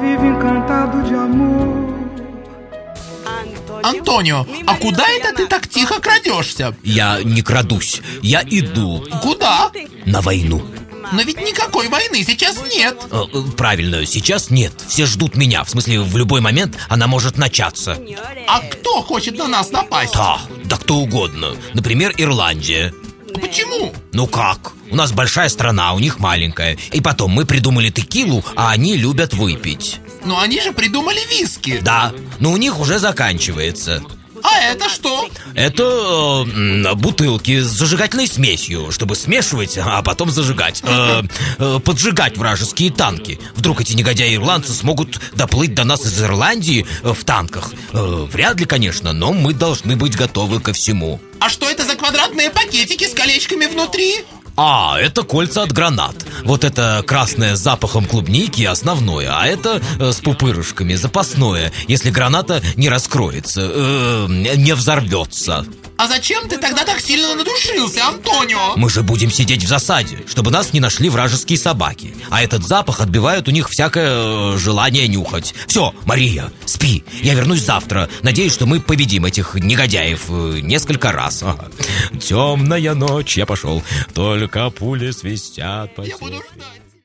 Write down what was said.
vive encantado de amor. Антонио, а куда это ты так тихо крадешься? Я не крадусь, я иду Куда? на войну. Но ведь никакой войны сейчас нет. Э, э, Правильно, сейчас нет. Все ждут меня. В смысле, в любой момент она может начаться. А кто хочет на нас напасть? Да, да кто угодно. Например, Ирландия. Почему? Ну как? У нас большая страна, у них маленькая. И потом, мы придумали текилу, а они любят выпить. Но они же придумали виски. Да, но у них уже заканчивается. А это что? Это э, бутылки с зажигательной смесью, чтобы смешивать, а потом зажигать. Э, э, поджигать вражеские танки. Вдруг эти негодяи-ирландцы смогут доплыть до нас из Ирландии э, в танках. Э, вряд ли, конечно, но мы должны быть готовы ко всему. А что это за квадратные пакетики с колечками внутри? А, это кольца от гранат. Вот это красное с запахом клубники основное, а это э, с пупырышками запасное, если граната не раскроется, э, не взорвется. А зачем ты тогда так сильно надушился, Антонио? Мы же будем сидеть в засаде, чтобы нас не нашли вражеские собаки. А этот запах отбивает у них всякое э, желание нюхать. Все, Мария, спи. Я вернусь завтра. Надеюсь, что мы победим этих негодяев э, несколько раз. Ага. Темная ночь, я пошел. Только пули свистят по Я буду ждать.